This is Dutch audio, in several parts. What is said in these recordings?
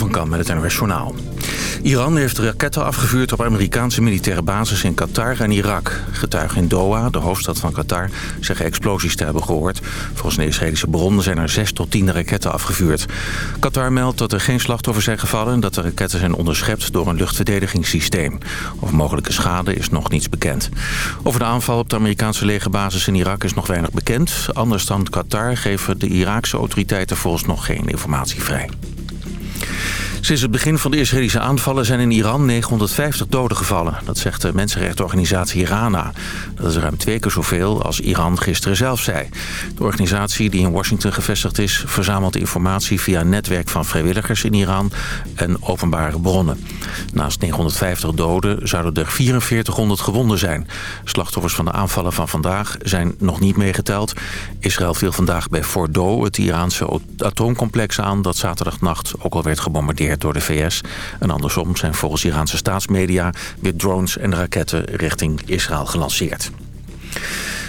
van Kam met het NOS. Iran heeft raketten afgevuurd op Amerikaanse militaire bases in Qatar en Irak. Getuigen in Doha, de hoofdstad van Qatar, zeggen explosies te hebben gehoord. Volgens een Israëlische bron zijn er 6 tot 10 raketten afgevuurd. Qatar meldt dat er geen slachtoffers zijn gevallen... en dat de raketten zijn onderschept door een luchtverdedigingssysteem. Over mogelijke schade is nog niets bekend. Over de aanval op de Amerikaanse legerbasis in Irak is nog weinig bekend. Anders dan Qatar geven de Iraakse autoriteiten volgens nog geen informatie vrij. Sinds het begin van de Israëlische aanvallen zijn in Iran 950 doden gevallen. Dat zegt de mensenrechtenorganisatie Rana. Dat is ruim twee keer zoveel als Iran gisteren zelf zei. De organisatie die in Washington gevestigd is... verzamelt informatie via een netwerk van vrijwilligers in Iran en openbare bronnen. Naast 950 doden zouden er 4400 gewonden zijn. Slachtoffers van de aanvallen van vandaag zijn nog niet meegeteld. Israël viel vandaag bij Fordo, het Iraanse atoomcomplex aan... dat zaterdagnacht ook al werd gebombardeerd door de VS. En andersom zijn volgens Iraanse staatsmedia weer drones en raketten richting Israël gelanceerd.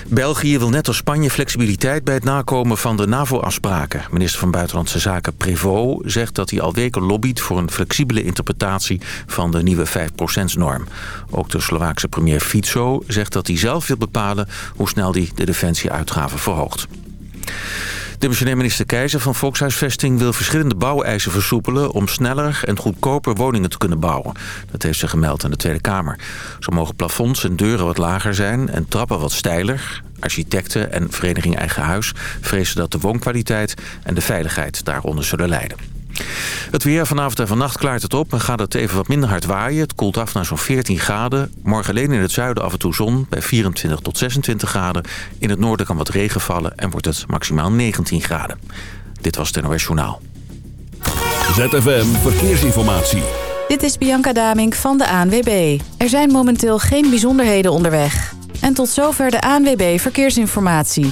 België wil net als Spanje flexibiliteit bij het nakomen van de NAVO-afspraken. Minister van Buitenlandse Zaken Prévost zegt dat hij al weken lobbyt... voor een flexibele interpretatie van de nieuwe 5%-norm. Ook de Slovaakse premier Fico zegt dat hij zelf wil bepalen... hoe snel hij de defensieuitgaven verhoogt. Demissionair minister Keizer van Volkshuisvesting wil verschillende bouweisen versoepelen... om sneller en goedkoper woningen te kunnen bouwen. Dat heeft ze gemeld aan de Tweede Kamer. Zo mogen plafonds en deuren wat lager zijn en trappen wat steiler. Architecten en Vereniging Eigen Huis vrezen dat de woonkwaliteit en de veiligheid daaronder zullen lijden. Het weer vanavond en vannacht klaart het op en gaat het even wat minder hard waaien. Het koelt af naar zo'n 14 graden. Morgen alleen in het zuiden af en toe zon bij 24 tot 26 graden. In het noorden kan wat regen vallen en wordt het maximaal 19 graden. Dit was het NOS Journaal. ZFM Verkeersinformatie. Dit is Bianca Damink van de ANWB. Er zijn momenteel geen bijzonderheden onderweg. En tot zover de ANWB Verkeersinformatie.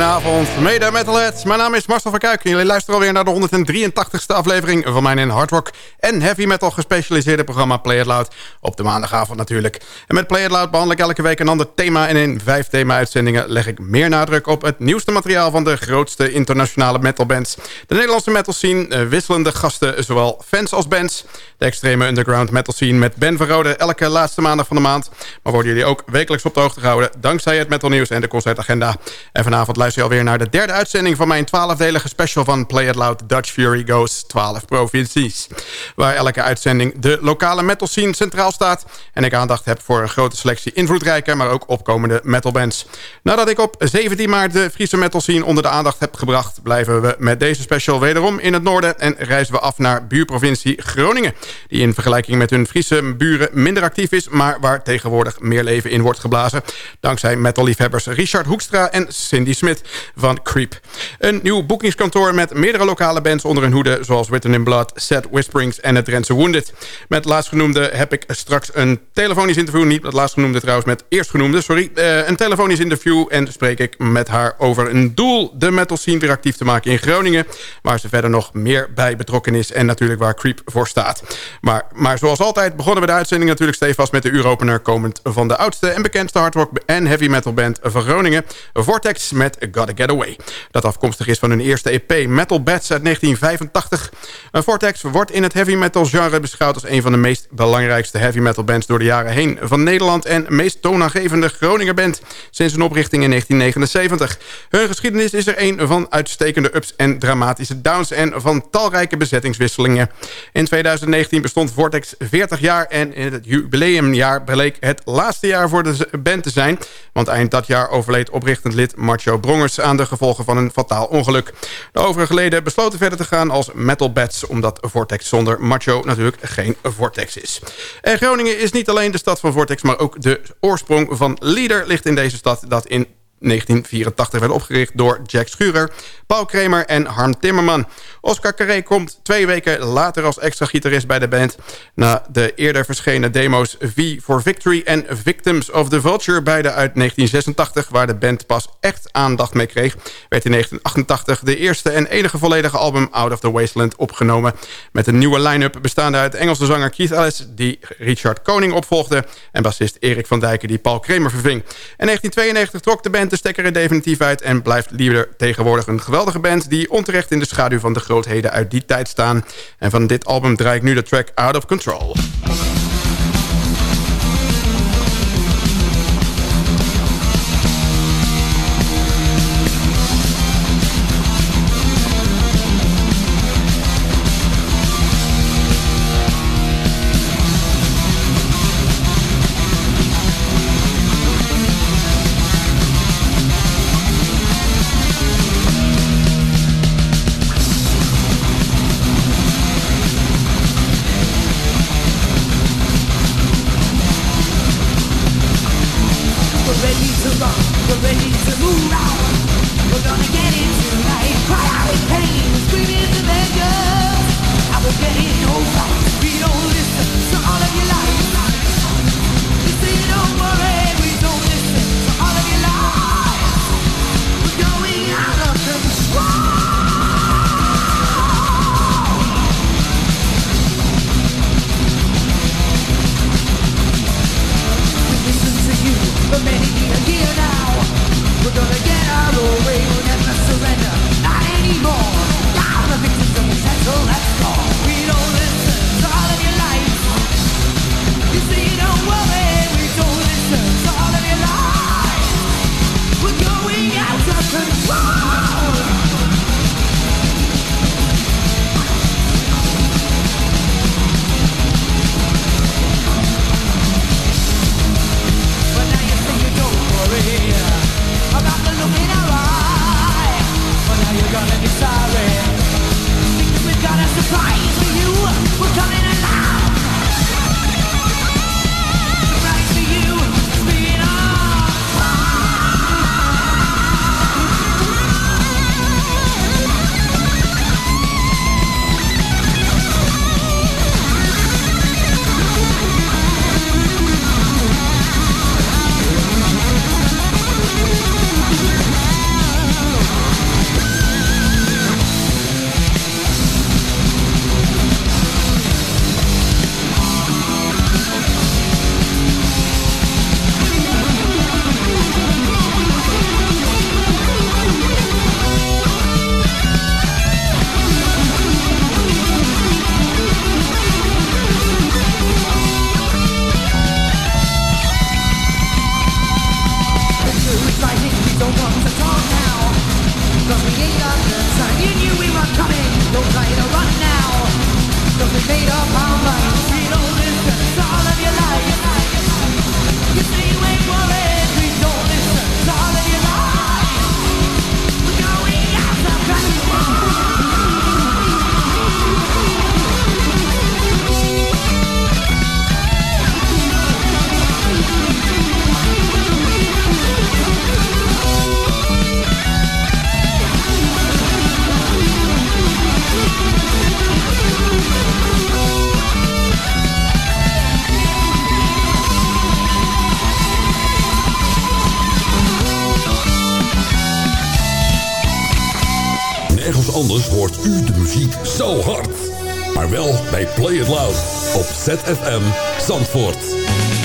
Goedenavond, mede metalheads. Mijn naam is Marcel van Kuik en jullie luisteren alweer naar de 183ste aflevering van mijn in hard rock en heavy metal gespecialiseerde programma Play It Loud. Op de maandagavond natuurlijk. En met Play It Loud behandel ik elke week een ander thema en in vijf thema-uitzendingen leg ik meer nadruk op het nieuwste materiaal van de grootste internationale metalbands. De Nederlandse metal scene, eh, wisselende gasten, zowel fans als bands. De extreme underground metal scene met Ben Verrode elke laatste maandag van de maand. Maar worden jullie ook wekelijks op de hoogte gehouden dankzij het metal nieuws en de concertagenda. En vanavond luister je alweer naar de derde uitzending van mijn twaalfdelige special van Play It Loud Dutch Fury Goes 12 provincies. Waar elke uitzending de lokale metal scene centraal staat. En ik aandacht heb voor een grote selectie invloedrijke, maar ook opkomende metalbands. Nadat ik op 17 maart de Friese metal scene onder de aandacht heb gebracht... blijven we met deze special wederom in het noorden... en reizen we af naar buurprovincie Groningen. Die in vergelijking met hun Friese buren minder actief is... maar waar tegenwoordig meer leven in wordt geblazen. Dankzij metalliefhebbers Richard Hoekstra en Cindy Van Creep. Een nieuw boekingskantoor met meerdere lokale bands onder hun hoede... zoals Written in Blood, Set Whisperings en het Drentse Wounded. Met laatstgenoemde heb ik straks een telefonisch interview... niet met laatstgenoemde trouwens, met eerstgenoemde, sorry... Uh, een telefonisch interview en spreek ik met haar over een doel... de metal scene weer actief te maken in Groningen... waar ze verder nog meer bij betrokken is... en natuurlijk waar Creep voor staat. Maar, maar zoals altijd begonnen we de uitzending natuurlijk stevast... met de uuropener komend van de oudste en bekendste hardrock en heavy metal band van Groningen... Vortex met Gotta Get Away. Dat afkomstig is van hun eerste EP Metal Bats uit 1985. Vortex wordt in het heavy metal genre beschouwd... als een van de meest belangrijkste heavy metal bands door de jaren heen van Nederland... en meest toonaangevende Groninger band sinds hun oprichting in 1979. Hun geschiedenis is er een van uitstekende ups en dramatische downs... en van talrijke bezettingswisselingen. In 2019 bestond Vortex 40 jaar en in het jubileumjaar bleek het laatste jaar voor de band te zijn... want eind dat jaar overleed oprichtend lid Marcio Aan de gevolgen van een fataal ongeluk. De overige leden besloten verder te gaan als Metal Bats... omdat Vortex zonder Marcio natuurlijk geen Vortex is. En Groningen is niet alleen de stad van Vortex... maar ook de oorsprong van Leader ligt in deze stad... dat in 1984 werd opgericht door Jack Schurer, Paul Kramer en Harm Timmerman. Oscar Carré komt twee weken later als extra gitarist bij de band... na de eerder verschenen demo's V for Victory en Victims of the Vulture... beide uit 1986, waar de band pas echt aandacht mee kreeg... werd in 1988 de eerste en enige volledige album Out of the Wasteland opgenomen... met een nieuwe line-up bestaande uit Engelse zanger Keith Ellis... die Richard Koning opvolgde... en bassist Erik van Dijken die Paul Kramer verving. In 1992 trok de band de stekker er definitief uit... en blijft Leader tegenwoordig een geweldige band... die onterecht in de schaduw van de grootheden uit die tijd staan. En van dit album draai ik nu de track Out of Control. ZFM Zandvoort.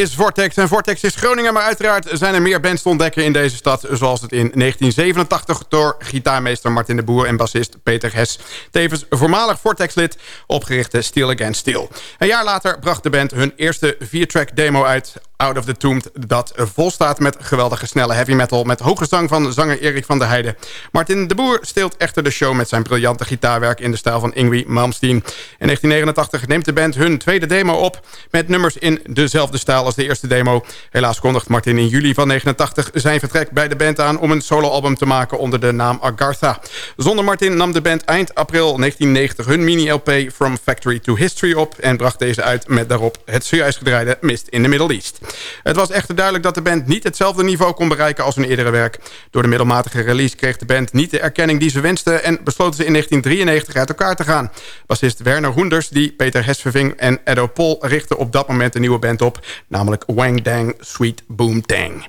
Is Vortex. En Vortex is Groningen, maar uiteraard zijn er meer bands te ontdekken in deze stad. Zoals het in 1987 door gitaarmeester Martin de Boer en bassist Peter Hes. Tevens voormalig Vortex-lid, opgerichte Steel Against Steel. Een jaar later bracht de band hun eerste vier-track demo uit Out of the Tomb... dat vol staat met geweldige snelle heavy metal... met hoge zang van zanger Erik van der Heijden. Martin de Boer steelt echter de show met zijn briljante gitaarwerk... in de stijl van Ingwie Malmsteen. In 1989 neemt de band hun tweede demo op... met nummers in dezelfde stijl als de eerste demo. Helaas kondigt Martin in juli van 89 zijn vertrek bij de band aan... om een soloalbum te maken onder de naam Agartha. Zonder Martin nam de band eind april 1990 hun mini-LP... From Factory to History op... en bracht deze uit met daarop het zojuist gedraaide Mist in the Middle East. Het was echter duidelijk dat de band niet hetzelfde niveau kon bereiken als hun eerdere werk. Door de middelmatige release kreeg de band niet de erkenning die ze wenste... en besloten ze in 1993 uit elkaar te gaan. Bassist Werner Hoenders, die Peter Hes verving en Edo Pol... richtten op dat moment een nieuwe band op, namelijk Wang Dang Sweet Boom Tang.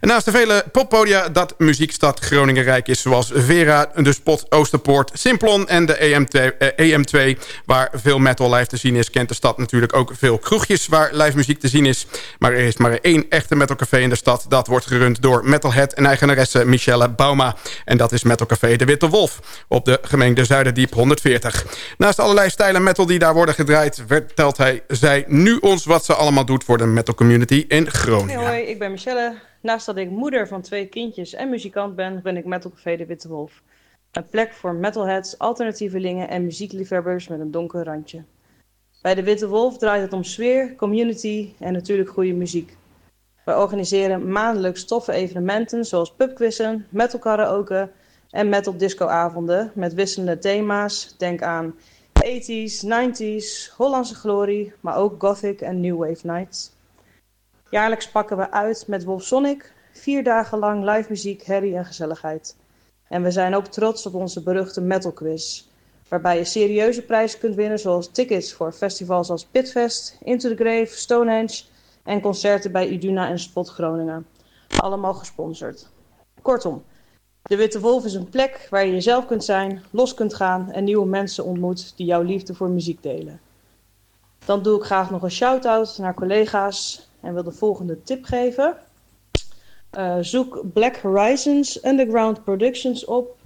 naast de vele poppodia dat muziekstad Groningen rijk is... zoals Vera, de Spot Oosterpoort, Simplon en de EM2, eh, EM2... waar veel metal live te zien is, kent de stad natuurlijk ook veel kroegjes... waar live muziek te zien is. Maar er is maar één echte metalcafé in de stad. Dat wordt gerund door metalhead en eigenaresse Michelle Bauma. En dat is metalcafé De Witte Wolf op de gemengde Zuiderdiep 140. Naast allerlei stijlen metal die daar worden gedraaid... vertelt hij zij nu ons wat ze allemaal doet voor de metal community in Groningen. Hoi, ik ben Michelle. Naast dat ik moeder van twee kindjes en muzikant ben... ben ik metalcafé De Witte Wolf. Een plek voor metalheads, alternatievelingen en muziekliefhebbers met een donker randje. Bij de Witte Wolf draait het om sfeer, community en natuurlijk goede muziek. Wij organiseren maandelijks toffe evenementen zoals pubquizzen, metal karaoke en metal discoavonden met wisselende thema's. Denk aan 80s, 90s, Hollandse glorie, maar ook gothic en new wave nights. Jaarlijks pakken we uit met Wolf Sonic, vier dagen lang live muziek, herrie en gezelligheid. En we zijn ook trots op onze beruchte Metal Quiz, waarbij je serieuze prijzen kunt winnen zoals tickets voor festivals als Pitfest, Into the Grave, Stonehenge en concerten bij Iduna en Spot Groningen. Allemaal gesponsord. Kortom, de Witte Wolf is een plek waar je jezelf kunt zijn, los kunt gaan en nieuwe mensen ontmoet die jouw liefde voor muziek delen. Dan doe ik graag nog een shout-out naar collega's en wil de volgende tip geven. Uh, zoek Black Horizons Underground Productions op.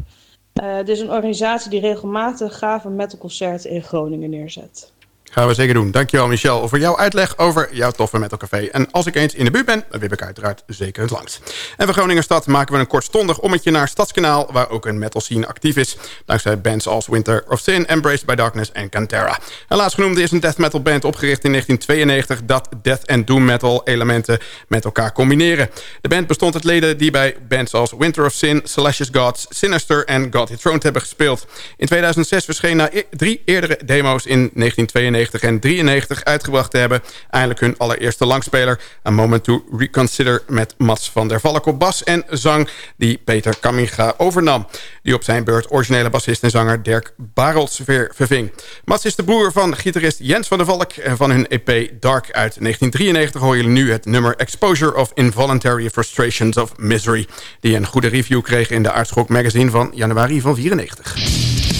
Dit is een organisatie die regelmatig gave metalconcerten in Groningen neerzet. Gaan we zeker doen. Dankjewel Michel voor jouw uitleg over jouw toffe metalcafé. En als ik eens in de buurt ben, dan wip ik uiteraard zeker het langs. En voor Groningen Stad maken we een kortstondig ommetje naar Stadskanaal... waar ook een metal scene actief is. Dankzij bands als Winter of Sin, Embraced by Darkness en Cantera. En laatstgenoemde is een death metal band opgericht in 1992... dat death en doom metal elementen met elkaar combineren. De band bestond uit leden die bij bands als Winter of Sin... Salacious Gods, Sinister en God Throned hebben gespeeld. In 2006 verscheen na drie eerdere demo's in 1992 en 93 uitgebracht te hebben. Eindelijk hun allereerste langspeler. A Moment to Reconsider met Mats van der Valk op bas en zang die Peter Kaminga overnam. Die op zijn beurt originele bassist en zanger Dirk Barels verving. Mats is de broer van gitarist Jens van der Valk en van hun EP Dark uit 1993 horen jullie nu het nummer Exposure of Involuntary Frustrations of Misery. Die een goede review kreeg in de Aardschok magazine van januari van 94.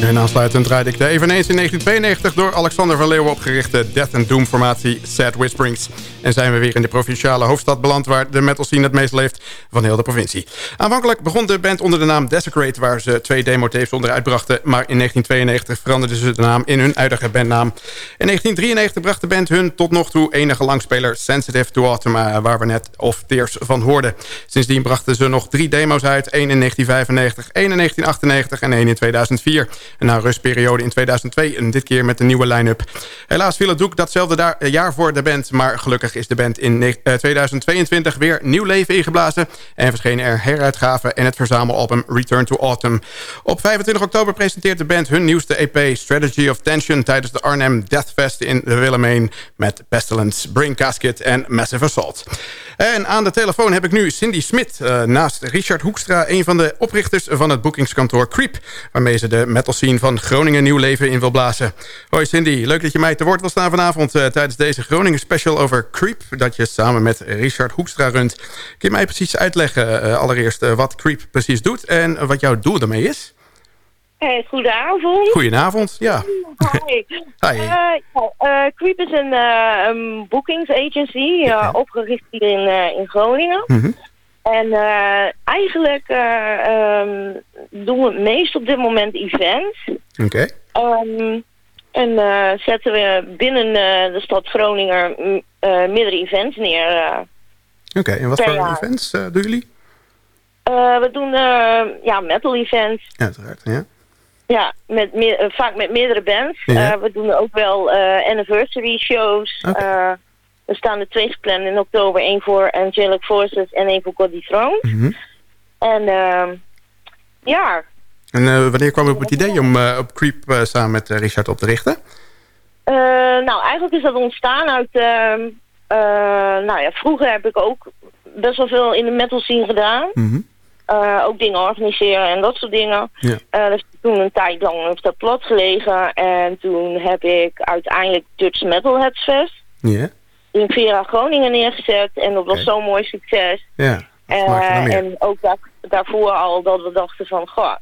En aansluitend draaide ik de eveneens in 1992 door Alexander van Leeuwen opgerichte Death and Doom formatie Sad Whisperings. En zijn we weer in de provinciale hoofdstad beland waar de metal scene het meest leeft van heel de provincie. Aanvankelijk begon de band onder de naam Desecrate waar ze twee demo-tapes onder uitbrachten. Maar in 1992 veranderden ze de naam in hun huidige bandnaam. In 1993 bracht de band hun tot nog toe enige langspeler Sensitive to Autumn waar we net of Tears van hoorden. Sindsdien brachten ze nog drie demo's uit. één in 1995, één in 1998 en één in 2004. Na een rustperiode in 2002 en dit keer met een nieuwe line-up. Helaas viel het doek datzelfde jaar voor de band. Maar gelukkig is de band in 2022 weer nieuw leven ingeblazen. En verschenen er heruitgaven en het verzamelalbum Return to Autumn. Op 25 oktober presenteert de band hun nieuwste EP Strategy of Tension... tijdens de Arnhem Deathfest in de Willemijn... met Pestilence, Brain Casket en Massive Assault. En aan de telefoon heb ik nu Cindy Smit... Uh, naast Richard Hoekstra, een van de oprichters van het boekingskantoor Creep... waarmee ze de metal scene van Groningen nieuw leven in wil blazen. Hoi Cindy, leuk dat je mij te woord wil staan vanavond... Uh, tijdens deze Groningen special over Creep... dat je samen met Richard Hoekstra runt. Kun je mij precies uitleggen uh, allereerst wat Creep precies doet... en wat jouw doel daarmee is? Hey, goedenavond. Goedenavond, ja. Hi. Hi. Uh, uh, Creep is een, uh, een boekingsagency, ja. opgericht hier in, in Groningen. Mm -hmm. En eigenlijk um, doen we het meest op dit moment events. Oké. Okay. Um, en zetten we binnen de stad Groningen meerdere events neer. Oké, okay, en wat voor jaar. events doen jullie? we doen ja, metal events. Uiteraard, ja. Ja, met meer, uh, vaak met meerdere bands. Ja. Uh, we doen ook wel uh, anniversary shows. Okay. er staan er twee gepland in oktober. één voor Angelic Forces en één voor God Throne. Mm -hmm. En ehm, ja. En wanneer kwam je op het idee om op Creep samen met Richard op te richten? nou, eigenlijk is dat ontstaan uit... ehm, nou ja, vroeger heb ik ook best wel veel in de metal scene gedaan. Mm -hmm. Uh, ook dingen organiseren en dat soort dingen. Ja. Uh, dus toen een tijd lang op dat plat gelegen. En toen heb ik uiteindelijk Dutch Metal Heads Fest yeah. in Vera Groningen neergezet. En dat was Okay. zo'n mooi succes. Ja, Uh, meer. en ook daar, daarvoor al dat we dachten van... Goh,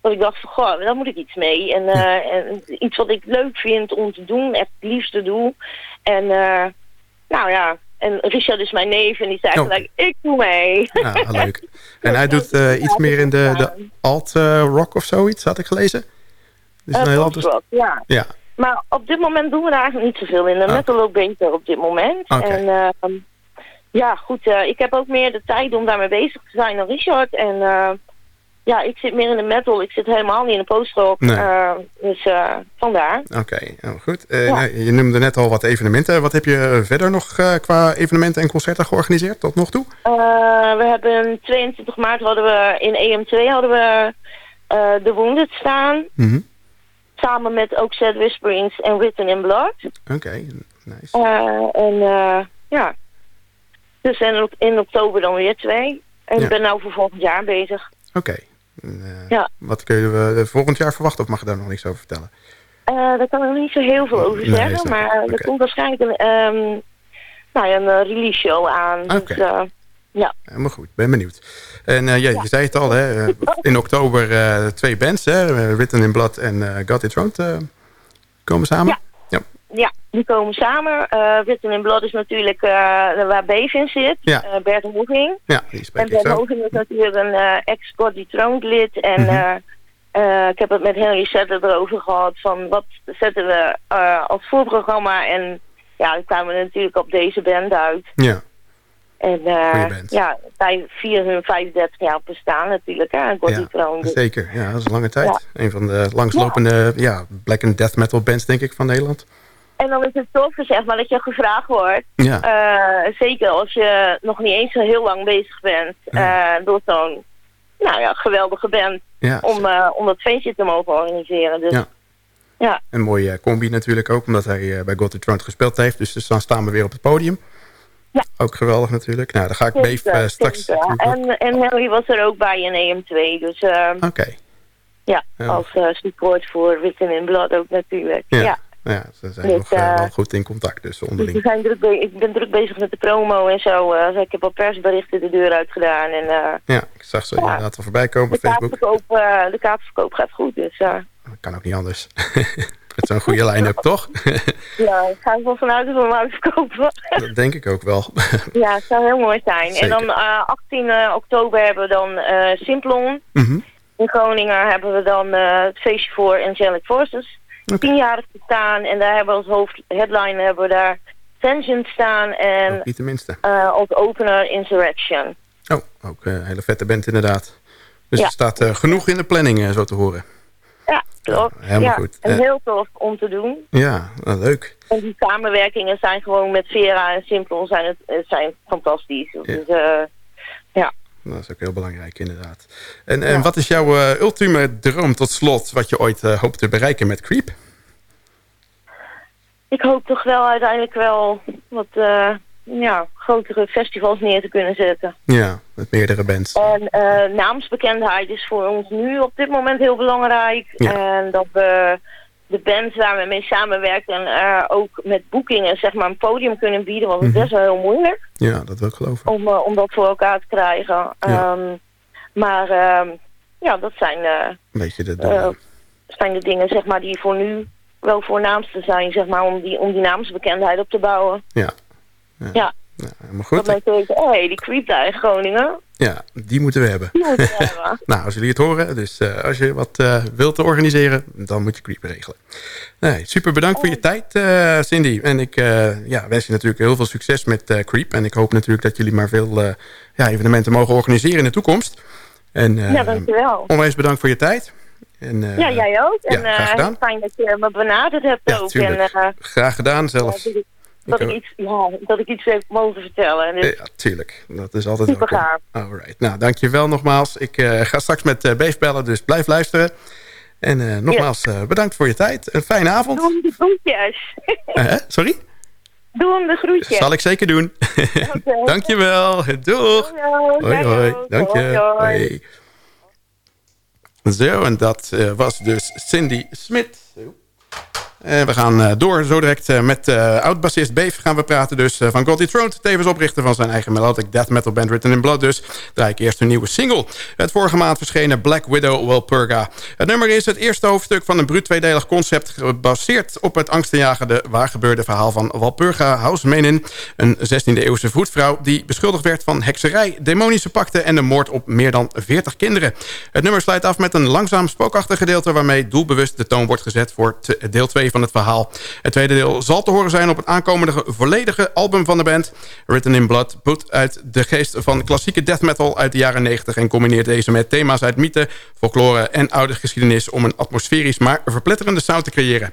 dat ik dacht van, goh, daar moet ik iets mee. En, en iets wat ik leuk vind om te doen, echt het liefste doe. En nou ja, en Richard is mijn neef en die zei Oh. gelijk, ik doe mee. Ah, leuk. En hij doet uh, iets meer in de, de alt-rock of zoiets, had ik gelezen? Dus Uh, een heel post-rock, ander- ja. Ja, Maar op dit moment doen we daar eigenlijk niet zoveel in. De Ah. metal ook beter op dit moment. En uh, ja, goed, ik heb ook meer de tijd om daarmee bezig te zijn dan Richard. En ja, ik zit meer in de metal. Ik zit helemaal niet in de post-rock. Nee. Uh, dus uh, vandaar. oké. Nou, goed. Eh, Ja. nou, je noemde net al wat evenementen. Wat heb je verder nog eh, qua evenementen en concerten georganiseerd tot nog toe? We hebben 22 maart hadden we in EM2 hadden we de Wounded staan. Mhm. Samen met ook Sad Whisperings en Written in Blood. Oké, nice. En ja. Dus en in, in oktober dan weer twee. En Ja. ik ben nou voor volgend jaar bezig. Oké. Eh, Ja. Wat kunnen we volgend jaar verwachten of mag je daar nog niks over vertellen? Uh, daar kan ik nog niet zo heel veel over zeggen. maar er komt waarschijnlijk een, um, nou ja, een release show aan. Dus, ja. Helemaal goed, ben benieuwd. En eh, ja, je zei het al, hè, eh, in oktober eh, twee bands, hè, eh, Written in Blood en eh God It Throned, eh, komen samen. Ja. Ja, die komen samen. Uh, Written in Blood is natuurlijk uh, waar Beef in zit. Ja. Uh, Bert Moving. Ja, die En Bert zo. Moving is natuurlijk een ex-God Dethroned lid. En Mhm. ik heb het met Henry Setter erover gehad van wat zetten we als voorprogramma. En ja, dan kwamen we natuurlijk op deze band uit. Ja, En band. ja, hun 35 jaar bestaan natuurlijk, hè, God ja Dethroned. zeker. Ja, dat is een lange tijd. Een van de langslopende ja. black and death metal bands, denk ik, van Nederland. En dan is het tof, zeg maar, dat je gevraagd wordt. Ja, Uh, zeker als je nog niet eens zo heel lang bezig bent. Ja. uh, door zo'n nou ja, geweldige band. ja. Om, uh, om dat feestje te mogen organiseren. Dus Ja. ja. een mooie combi natuurlijk ook, omdat hij eh, bij God It Throned gespeeld heeft. Dus, dus dan staan we weer op het podium. Ja. Ook geweldig natuurlijk. Nou, dan ga ik Beef eh, straks... zeker. ook- En, en Henry was er ook bij in EM2. Dus uh, Oké, ja, Ja. als support voor Written in Blood ook natuurlijk. Ja. Ja. Ja, ze zijn nog eh, eh, wel goed in contact dus Dus onderling. zijn druk ik ben druk bezig met de promo en zo. eh, ik heb al persberichten de deur uit gedaan. En Ja, ik zag ze inderdaad wel voorbij komen op de, Facebook. kaartverkoop, de kaartverkoop gaat goed. Dus Dat kan ook niet anders. Met zo'n goede line-up, toch? ja, ik ga er wel vanuit dat we hem uitverkopen. dat denk ik ook wel. ja, het zou heel mooi zijn. Zeker. En dan eh, 18 oktober hebben we dan eh Simplon. Mhm. In Groningen hebben we dan eh, het feestje voor Angelic Forces. Oké. Tienjarig staan en daar hebben we als hoofdheadline hebben we daar Vengeance staan en Ook niet de minste. eh, als opener Insurrection. Oh, ook een hele vette band inderdaad. Dus Ja. er staat eh, genoeg in de planning, eh, zo te horen. Ja, klopt. helemaal ja, goed. En heel tof om te doen. Ja, nou, leuk. En die samenwerkingen zijn gewoon met Vera en Simplon zijn, het, zijn fantastisch. Dus, Dat is ook heel belangrijk inderdaad. En, en wat is jouw eh, ultieme droom tot slot... wat je ooit eh, hoopt te bereiken met Creep? ik hoop toch wel uiteindelijk wel wat eh, ja, grotere festivals neer te kunnen zetten. Ja, met meerdere bands. En naamsbekendheid is voor ons nu op dit moment heel belangrijk. Ja. En dat we de bands waar we mee samenwerken... eh, ook met boekingen zeg maar, een podium kunnen bieden. Want het is Mhm. best wel heel moeilijk Ja, dat wil ik geloven. om, eh, om dat voor elkaar te krijgen. Ja. Ehm, maar ehm, ja, dat zijn, eh, beetje de zijn de dingen zeg maar, die voor nu wel voornaamste zijn. Zeg maar, om, die, om die naamsbekendheid op te bouwen. Ja. Ja, ja, dat goed. mensen weten, hé, hey, die creep daar in Groningen, Ja, die moeten we hebben. die moeten we hebben. Nou, als jullie het horen, dus eh, als je wat eh, wilt organiseren, dan moet je Creep regelen. Nee, super bedankt voor je tijd, eh, Cindy. En ik ja, wens je natuurlijk heel veel succes met Creep. En ik hoop natuurlijk dat jullie maar veel ja, evenementen mogen organiseren in de toekomst. En ja, dankjewel. onwijs bedankt voor je tijd. En, Ja, jij ook. ja, En graag gedaan. fijn dat je me benaderd hebt Ja, ook. En, Graag gedaan zelfs. Dat, ik, iets, ja, dat ik iets heb mogen vertellen. Dus, Ja, tuurlijk. Dat is altijd Super gaaf. Alright. Nou, dankjewel nogmaals. Ik eh, ga straks met uh, Beef bellen, dus blijf luisteren. En eh, nogmaals, bedankt voor je tijd. Een fijne avond. Doe hem de groetjes. Sorry? Doe hem de groetjes. Zal ik zeker doen. Oké. Dankjewel. Doeg. Hallo, Hoi, hoi. Dank je. Hoi. Zo, en dat was dus Cindy Smit. Eh, we gaan eh, door zo direct eh, met oud-bassist Beef gaan we praten dus van God Dethroned. Tevens oprichter van zijn eigen melodic death metal band Written in Blood dus. Draai ik eerst een nieuwe single. Het vorige maand verschenen Black Widow Walpurga. Het nummer is het eerste hoofdstuk van een bruut tweedelig concept... gebaseerd op het angstaanjagende waargebeurde verhaal van Walpurga Hausmenin... een 16e eeuwse vroedvrouw die beschuldigd werd van hekserij... demonische pakten en de moord op meer dan 40 kinderen. Het nummer sluit af met een langzaam spookachtig gedeelte... waarmee doelbewust de toon wordt gezet voor deel 2 van het verhaal. Het tweede deel zal te horen zijn op het aankomende volledige album van de band. Written in Blood put uit de geest van klassieke death metal uit de jaren 90... en combineert deze met thema's uit mythe, folklore en oude geschiedenis... om een atmosferisch maar verpletterende sound te creëren.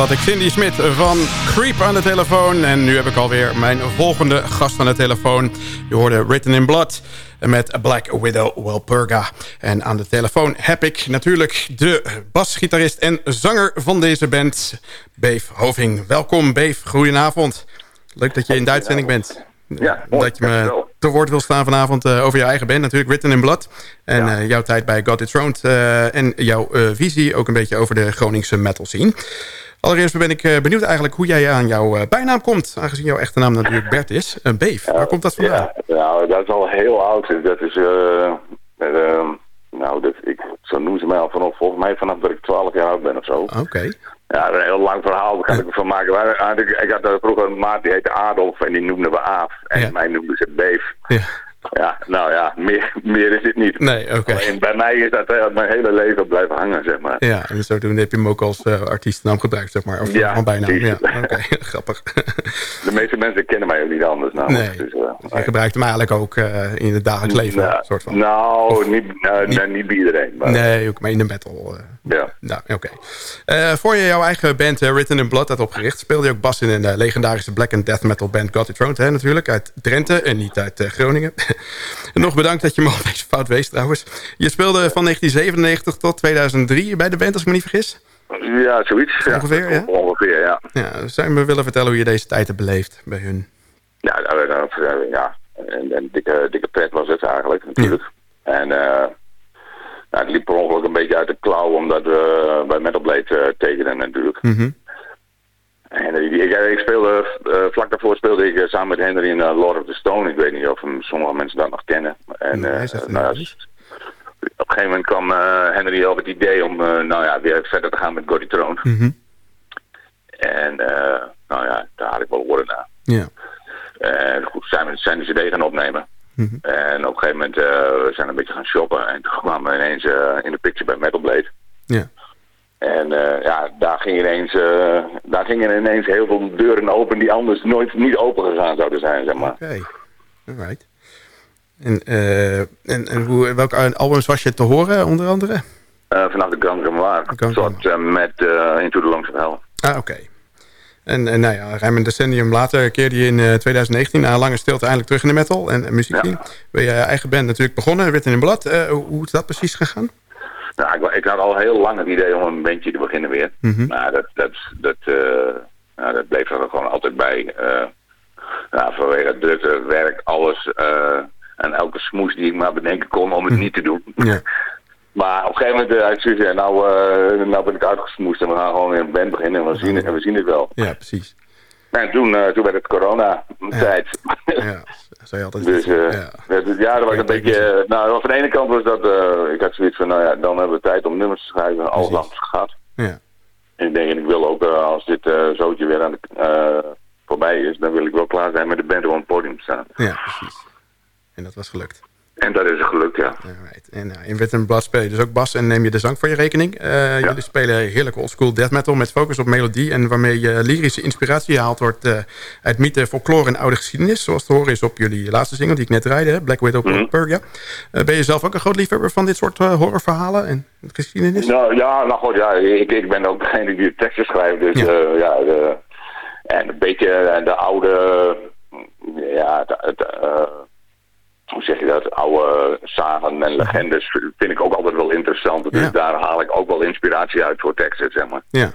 Had ik Cindy Smit van Creep aan de telefoon. En nu heb ik alweer mijn volgende gast aan de telefoon. Je hoorde Written in Blood met Black Widow Walpurga. En aan de telefoon heb ik natuurlijk de basgitarist en zanger van deze band, Beef Hoving. Welkom Beef, goedenavond. Leuk dat je in de uitzending bent. Ja, dat je me te woord wil staan vanavond uh, over je eigen band. Natuurlijk Written in Blood. En ja. uh, jouw tijd bij God Dethroned. Uh, en jouw visie ook een beetje over de Groningse metal scene. Allereerst ben ik benieuwd eigenlijk hoe jij aan jouw bijnaam komt. Aangezien jouw echte naam natuurlijk Bert is. Een Beef. Waar komt dat vandaan? Ja, nou, dat is al heel oud. Dat is... nou, dat, ik, zo noemen ze mij al vanaf, volgens mij vanaf dat ik 12 jaar oud ben of zo. Oké. Okay. Ja, een heel lang verhaal, daar kan ik ervan maken. Ik had vroeger een maat, die heette Adolf en die noemde we Aaf. En ja. mij noemde ze Beef. Ja. Ja, nou ja, meer, meer is het niet. Nee, oké. Okay. bij mij is dat uh, mijn hele leven blijven hangen, zeg maar. Ja, en zodoende heb je hem ook als uh, artiestennaam gebruikt, zeg maar. Of ja, al bijnaam. Ja, oké, okay. grappig. De meeste mensen kennen mij ook niet anders. Nou, nee, dus, uh, je gebruikt hem eigenlijk ook in het dagelijks leven, nou, soort van. Nou, of, niet, niet, nee, niet bij iedereen. Maar... Nee, ook maar in de metal. Ja. Nou, oké. Okay. voor je jouw eigen band, Written in Blood, had opgericht, speelde je ook bas in een legendarische black and death metal band God Throne, hè, natuurlijk, uit Drenthe en niet uit Groningen. Nog bedankt dat je me al deze fout wees trouwens. Je speelde van 1997 tot 2003 bij de band, als ik me niet vergis. Ja, zoiets. Ongeveer, ja? Ongeveer, ja. ja. Zou je me willen vertellen hoe je deze tijd hebt beleefd bij hun? Ja, nou, nou, ja. En, en dikke, dikke pret was het eigenlijk, natuurlijk. Ja. En uh, nou, het liep per ongeluk een beetje uit de klauw, omdat we bij Metal Blade uh, tekenen natuurlijk. Mm -hmm. En ik, ik speelde, vlak daarvoor speelde ik samen met Henry in Lord of the Stone. Ik weet niet of sommige mensen dat nog kennen. En, nee, nou, op een gegeven moment kwam Henry op het idee om nou ja, weer verder te gaan met Gordy Throne. Mm -hmm. En nou ja, daar had ik wel woorden naar. Ja. En goed, zijn we zijn de cd gaan opnemen. Mm -hmm. En op een gegeven moment we zijn een beetje gaan shoppen. En toen kwamen we ineens in de picture bij Metal Blade. Ja. En uh, ja, daar, ging ineens, daar gingen ineens heel veel deuren open die anders nooit niet open gegaan zouden zijn, zeg maar. Oké, okay. alright. En, uh, en, en hoe, welke albums was je te horen, onder andere? vanaf de Grand Grimoire, tot met Into the Lungs of Hell. Ah, oké. Okay. En, en nou ja, ruim een decennium later keerde je in 2019 na een lange stilte eindelijk terug in de metal en, en muziek. Ja. Ben je eigen band natuurlijk begonnen, Written in Blood. hoe is dat precies gegaan? Nou, ik, ik, had al heel lang het idee om een bandje te beginnen weer. Mm -hmm. Maar dat, dat, dat, uh, nou, dat bleef er gewoon altijd bij. Nou, vanwege het drukke werk, alles en elke smoes die ik maar bedenken kon om het niet te doen. Ja. Maar op een gegeven moment uit uh, ja, nou, nou ben ik uitgesmoest en we gaan gewoon weer een band beginnen en we zien, en we zien het wel. Ja, precies. En toen, uh, toen werd het corona-tijd. Ja, ja je altijd dus, uh, ja. Het, ja, dat was een beetje... Uh, nou, van de ene kant was dat... ik had zoiets van, nou ja, dan hebben we tijd om nummers te schrijven. Alles langs gaat. Ja. En ik denk, en ik wil ook, als dit zootje weer aan de, voorbij is... dan wil ik wel klaar zijn met de band op een podium te staan. Ja, precies. En dat was gelukt. En dat is gelukt, ja. En in Wit Blad speel je dus ook bas en neem je de zang voor je rekening. Uh, ja. Jullie spelen heerlijke oldschool death metal met focus op melodie... en waarmee je lyrische inspiratie gehaald wordt uh, uit mythe, folklore en oude geschiedenis... zoals te horen is op jullie laatste single die ik net draaide, Black Widow mm -hmm. Purga. ben je zelf ook een groot liefhebber van dit soort horrorverhalen en geschiedenis? Nou ja, nou goed, ja, ik, ik ben ook degene die de teksten schrijft, dus ja, ja de, en een beetje de oude... Ja, het hoe zeg je dat, oude zagen en legendes vind ik ook altijd wel interessant. Dus Ja. daar haal ik ook wel inspiratie uit voor teksten, zeg maar. Ja.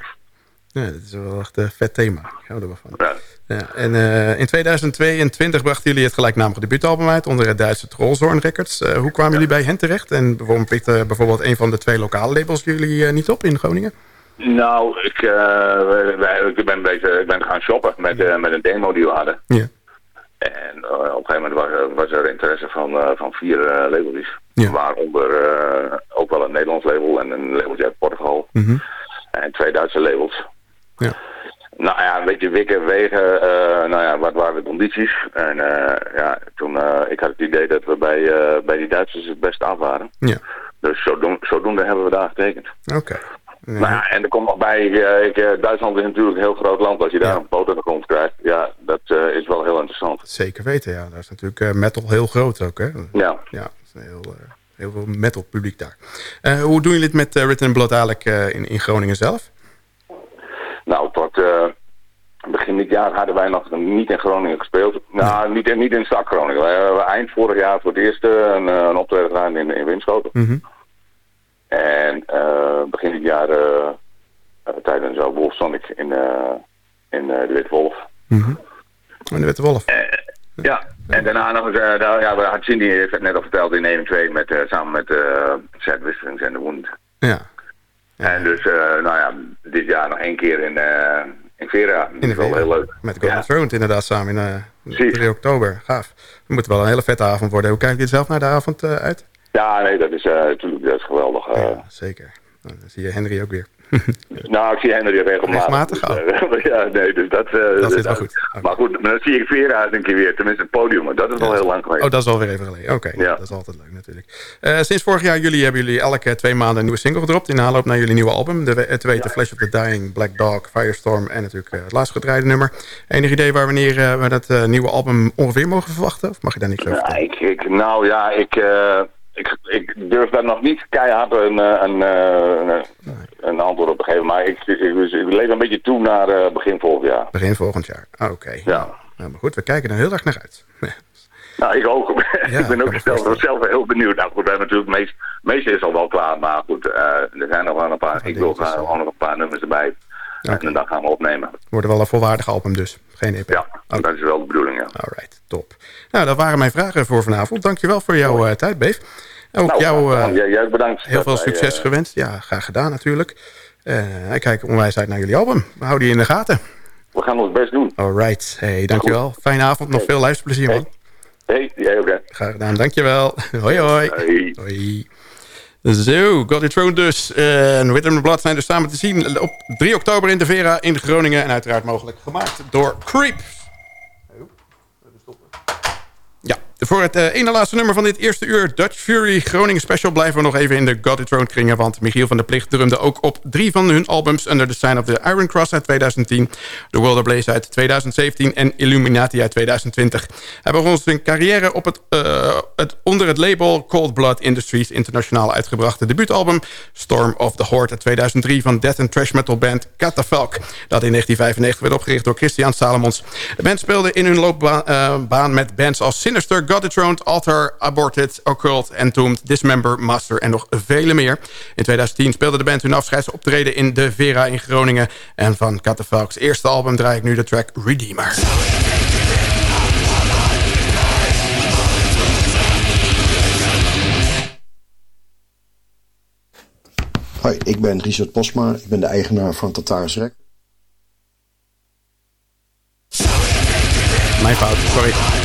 Ja, dat is wel echt een vet thema. Ik hou er wel van. Ja. Ja, en uh, in 2022 brachten jullie het gelijknamige debuutalbum uit onder het Duitse Trollzorn Records. Uh, hoe kwamen jullie bij hen terecht? En waarom pikte bijvoorbeeld een van de twee lokale labels jullie niet op in Groningen? Nou, ik, ik, ben, bezig, ik ben gaan shoppen met, met een demo die we hadden. Ja. En uh, op een gegeven moment was, was er interesse van, uh, van vier uh, labels. Ja. Waaronder ook wel een Nederlands label en een labeltje uit Portugal. Mm -hmm. En twee Duitse labels. Ja. Nou ja, een beetje wikken, wegen. nou ja, wat waren de condities? En ja, toen, ik had het idee dat we bij, bij die Duitsers het best af waren. Ja. Dus zodoende, zodoende hebben we daar getekend. Oké. Okay. Nou ja, en er komt nog bij, ik, ik, Duitsland is natuurlijk een heel groot land. Als je daar Ja. een boot aan de grond krijgt, ja, dat uh, is wel heel interessant. Zeker weten, ja. Daar is natuurlijk uh, metal heel groot ook, hè? Ja. Ja, is heel, uh, heel veel metal publiek daar. hoe doen jullie het met Written Blood eigenlijk in, in Groningen zelf? begin dit jaar hadden wij nog niet in Groningen gespeeld. Nou, niet, in, niet in Stad Groningen. We hebben eind vorig jaar voor het eerst een, een optreden gedaan in, in Winschoten. Mhm. En begin dit jaar tijdens uh, Wolf Sonic in, in de Witte Wolf. Mhm. In de Witte Wolf. Ja, en daarna nog eens, uh, daar, ja, Cindy heeft het net al verteld in 1 en 2 met, uh, samen met uh, en de Wound. Ja. ja. En dus, nou ja, dit jaar nog één keer in, in Vera. In de wel heel leuk. Met Golden ja. Throne inderdaad samen in 3 oktober. Gaaf. Het moet wel een hele vette avond worden. Hoe kijk je zelf naar de avond uit? Ja, nee, dat is natuurlijk dat is geweldig. Ja, zeker. Dan zie je Henry ook weer. nou, ik zie Henry regelmatig. Regelmatig dus, ja, nee, dus dat... Uh, dat is wel goed. Okay. Maar goed, maar dan zie ik Vera een keer weer, tenminste het podium. Maar dat is ja, al heel lang geleden. Oh, dat is alweer even geleden. Oké, okay, ja. dat is altijd leuk natuurlijk. Uh, sinds vorig jaar jullie hebben jullie elke twee maanden een nieuwe single gedropt... in aanloop naar jullie nieuwe album. De, het weten Flash of the Dying, Black Dog, Firestorm... en natuurlijk het laatst gedraaide nummer. Enig idee waar wanneer we dat nieuwe album ongeveer mogen verwachten? Of mag je daar niks over ik, ik, nou ja, ik ik, ik, durf daar nog niet keihard een, een, een, een antwoord op te geven. Maar ik, ik, ik leef een beetje toe naar uh, begin volgend jaar. Begin volgend jaar, ah, oké. Okay. Ja. Nou, maar goed, we kijken er heel erg naar uit. nou, ik ook. Ja, ik ben ook zelf, zelf heel benieuwd. Nou goed, we hebben natuurlijk meest, meeste is al wel klaar. Maar goed, uh, er zijn nog wel een paar, ik wil gewoon nog een paar nummers erbij. Okay. En dan gaan we opnemen. Wordt wel een volwaardig album dus, geen EP? Ja, okay. dat is wel de bedoeling, ja. Alright, top. Nou, dat waren mijn vragen voor vanavond. Dankjewel voor jouw uh, tijd, Beef. Ook nou, jou uh, jij, jij bedankt. heel veel succes wij, gewenst. Ja, graag gedaan natuurlijk. Uh, ik kijk onwijs uit naar jullie album. We houden je in de gaten. We gaan ons best doen. Alright, hey, dankjewel. Goed. Fijne avond, nog hey. veel luisterplezier, man. Hey, hey jij ook, hè. Graag gedaan, dankjewel. hoi, hoi. Hey. Hoi. Zo, God the Throne dus. En and Blood zijn dus samen te zien op 3 oktober in de Vera in Groningen. En uiteraard mogelijk gemaakt door Creep. Ja, voor het uh, ene laatste nummer van dit eerste uur... Dutch Fury Groningen Special... blijven we nog even in de God Throne kringen... want Michiel van der Plicht drumde ook op drie van hun albums... Under the Sign of the Iron Cross uit 2010... The World Blaze uit 2017... en Illuminati uit 2020. Hij begon zijn carrière op het, uh, het onder het label Cold Blood Industries... internationaal uitgebrachte debuutalbum... Storm of the Horde uit 2003... van death and trash metal band Catafalque... dat in 1995 werd opgericht door Christian Salomons. De band speelde in hun loopbaan uh, met bands als Sinister... Dethroned, Alter, Aborted, Occult, Entombed, Dismember, Master en nog vele meer. In 2010 speelde de band hun afscheidsoptreden in de Vera in Groningen. En van Catafalque's eerste album draai ik nu de track Redeemer. Hoi, ik ben Richard Posma. Ik ben de eigenaar van Tataris Rek. Mijn fout, sorry.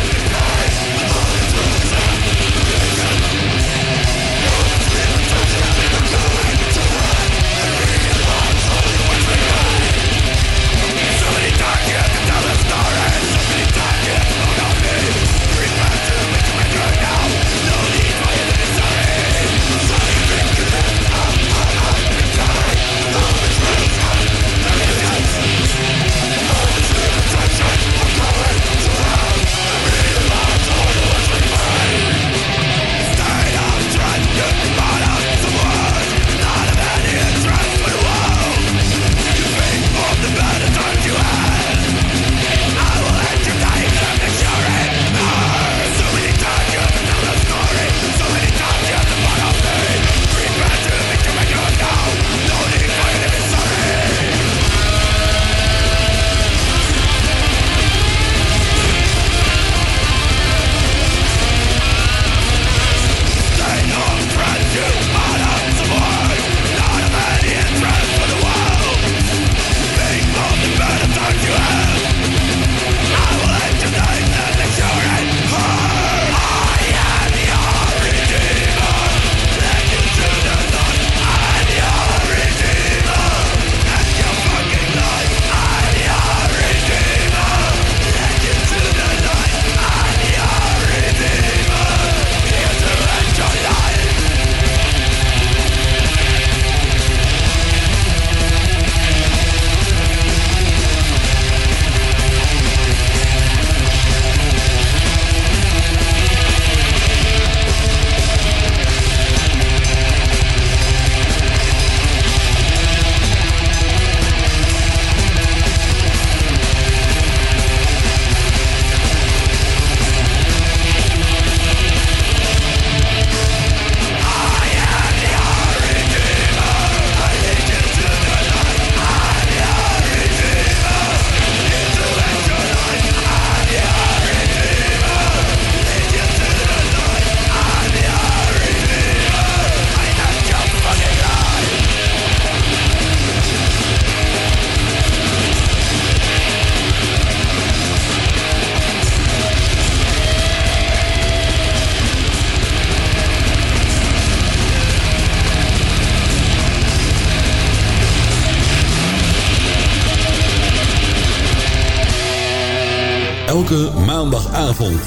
Elke maandagavond.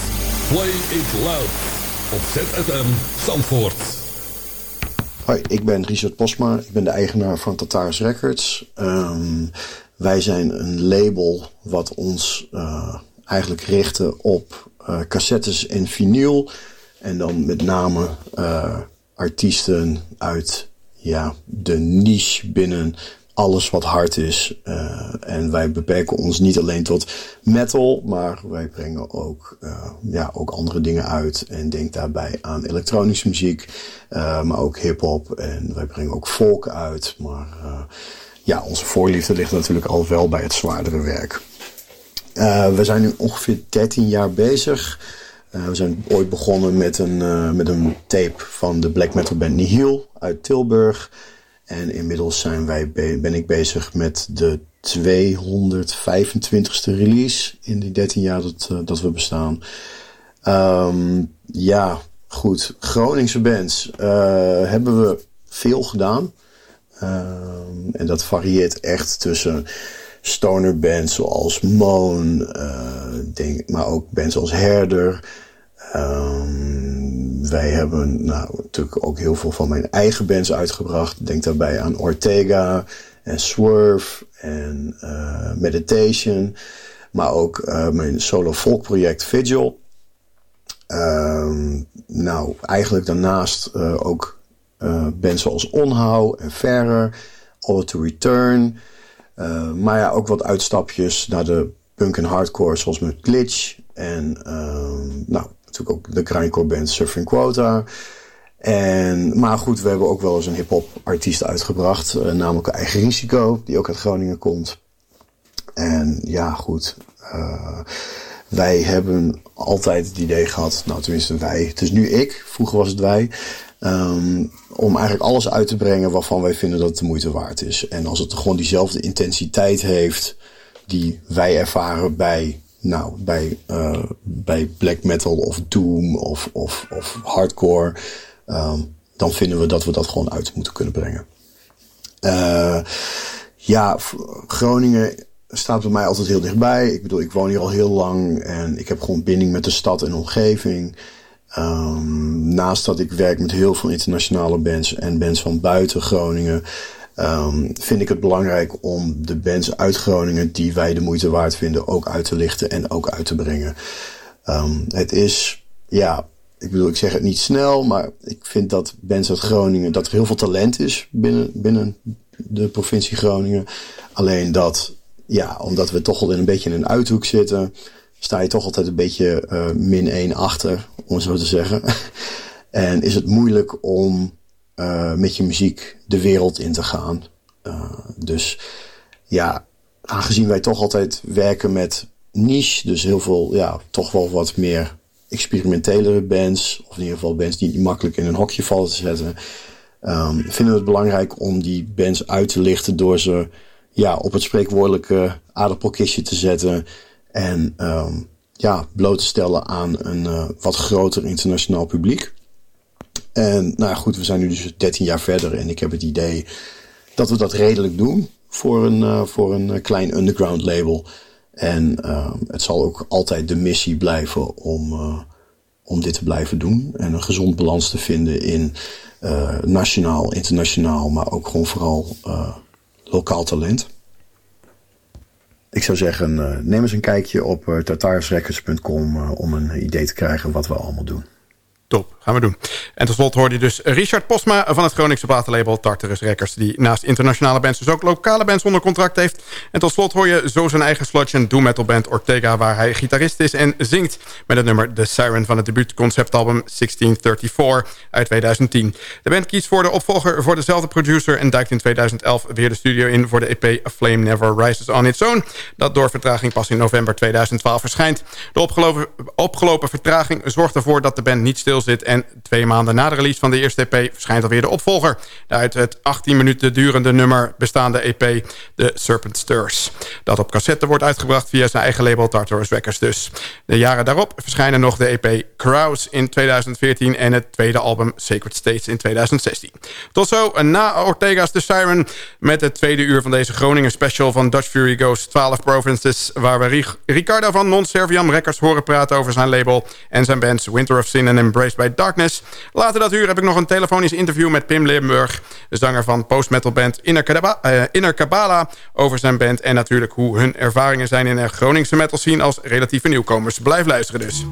Play it loud. Op ZFM Zandvoort. Hoi, ik ben Richard Posma. Ik ben de eigenaar van Tatars Records. Um, wij zijn een label wat ons uh, eigenlijk richten op uh, cassettes en vinyl. En dan met name uh, artiesten uit ja, de niche binnen alles wat hard is. Uh, en wij beperken ons niet alleen tot metal, maar wij brengen ook, uh, ja, ook andere dingen uit. En denk daarbij aan elektronische muziek, uh, maar ook hip-hop. En wij brengen ook folk uit. Maar ja, onze voorliefde ligt natuurlijk al wel bij het zwaardere werk. we zijn nu ongeveer 13 jaar bezig. we zijn ooit begonnen met een, met een tape van de black metal band Nihil uit Tilburg. En inmiddels zijn wij ben ik bezig met de 225ste release in die 13 jaar dat, uh, dat we bestaan. Um, ja, goed. Groningse bands uh, hebben we veel gedaan. Um, en dat varieert echt tussen stoner bands zoals Moon, denk, maar ook bands als Herder. Um, wij hebben nou, natuurlijk ook heel veel van mijn eigen bands uitgebracht. Denk daarbij aan Ortega en Swerve en uh, Meditation. Maar ook uh, mijn solo folk project Vigil. Um, nou, eigenlijk daarnaast uh, ook bands zoals Onhou en Ferrer. All to Return. maar ja, ook wat uitstapjes naar de punk en hardcore zoals met Glitch. En um, nou, natuurlijk ook de grindcore band Surfing Quota. En, maar goed, we hebben ook wel eens een hip-hop artiest uitgebracht. Uh, namelijk Eigen Risico, die ook uit Groningen komt. En ja, goed. Uh, wij hebben altijd het idee gehad, nou tenminste wij, het is nu ik, vroeger was het wij. Um, om eigenlijk alles uit te brengen waarvan wij vinden dat het de moeite waard is. En als het gewoon diezelfde intensiteit heeft die wij ervaren bij nou, bij, uh, bij black metal of doom of, of, of hardcore, um, dan vinden we dat we dat gewoon uit moeten kunnen brengen. Uh, ja, Groningen staat bij mij altijd heel dichtbij. Ik bedoel, ik woon hier al heel lang en ik heb gewoon binding met de stad en omgeving. Um, naast dat ik werk met heel veel internationale bands en bands van buiten Groningen, um, vind ik het belangrijk om de bands uit Groningen die wij de moeite waard vinden ook uit te lichten en ook uit te brengen. Um, het is, ja, ik bedoel, ik zeg het niet snel, maar ik vind dat bands uit Groningen, dat er heel veel talent is binnen, binnen de provincie Groningen. Alleen dat, ja, omdat we toch al in een beetje in een uithoek zitten, sta je toch altijd een beetje uh, min 1 achter, om zo te zeggen. en is het moeilijk om uh, met je muziek de wereld in te gaan. Uh, dus ja, aangezien wij toch altijd werken met niche, dus heel veel, ja, toch wel wat meer experimentelere bands, of in ieder geval bands die niet makkelijk in een hokje vallen te zetten, um, vinden we het belangrijk om die bands uit te lichten door ze ja, op het spreekwoordelijke aardappelkistje te zetten en um, ja, bloot te stellen aan een uh, wat groter internationaal publiek. En nou goed, we zijn nu dus 13 jaar verder en ik heb het idee dat we dat redelijk doen voor een, uh, voor een klein underground label. En uh, het zal ook altijd de missie blijven om, uh, om dit te blijven doen. En een gezond balans te vinden in nationaal, internationaal, maar ook gewoon vooral lokaal talent. Ik zou zeggen, neem eens een kijkje op tatarsrecords.com om een idee te krijgen wat we allemaal doen. Top, gaan we doen. En tot slot hoorde je dus Richard Posma van het Groningse platenlabel Tartarus Records... die naast internationale bands dus ook lokale bands onder contract heeft. En tot slot hoor je zo zijn eigen sludge en doom metal band Ortega... waar hij gitarist is en zingt met het nummer The Siren... van het debuutconceptalbum 1634 uit 2010. De band kiest voor de opvolger voor dezelfde producer... en duikt in 2011 weer de studio in voor de EP A Flame Never Rises On Its Own... dat door vertraging pas in november 2012 verschijnt. De opgelopen, vertraging zorgt ervoor dat de band niet stil zit... twee maanden na de release van de eerste EP verschijnt alweer de opvolger. Uit het 18 minuten durende nummer bestaande EP The Serpent Stirs. Dat op cassette wordt uitgebracht via zijn eigen label Tartarus Records dus. De jaren daarop verschijnen nog de EP Crowds in 2014 en het tweede album Sacred States in 2016. Tot zo na Ortega's The Siren met het tweede uur van deze Groningen special van Dutch Fury Goes 12 Provinces... waar we Ricardo van Non-Serviam Records horen praten over zijn label... en zijn bands Winter of Sin en Embraced by Darkness. Later dat uur heb ik nog een telefonisch interview met Pim Limburg... zanger van post-metal band Inner, Kabala, uh, Inner Kabbalah... over zijn band en natuurlijk hoe hun ervaringen zijn in de Groningse metal scene... als relatieve nieuwkomers. Blijf luisteren dus.